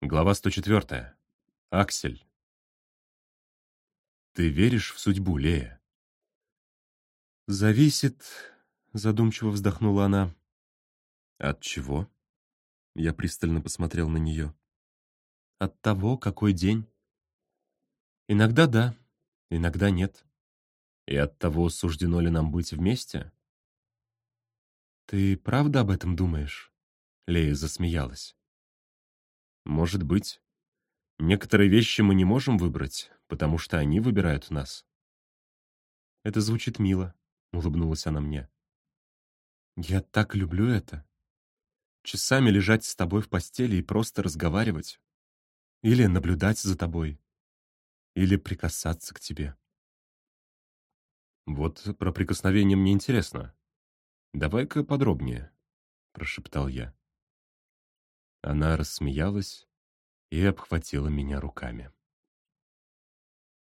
Глава 104. Аксель. Ты веришь в судьбу, Лея? Зависит, задумчиво вздохнула она. От чего? Я пристально посмотрел на нее. От того, какой день. Иногда да, иногда нет. И от того, суждено ли нам быть вместе? Ты правда об этом думаешь? Лея засмеялась. Может быть. Некоторые вещи мы не можем выбрать, потому что они выбирают нас. Это звучит мило, улыбнулась она мне. Я так люблю это. Часами лежать с тобой в постели и просто разговаривать. Или наблюдать за тобой. Или прикасаться к тебе. Вот про прикосновение мне интересно. Давай-ка подробнее, прошептал я. Она рассмеялась и обхватила меня руками.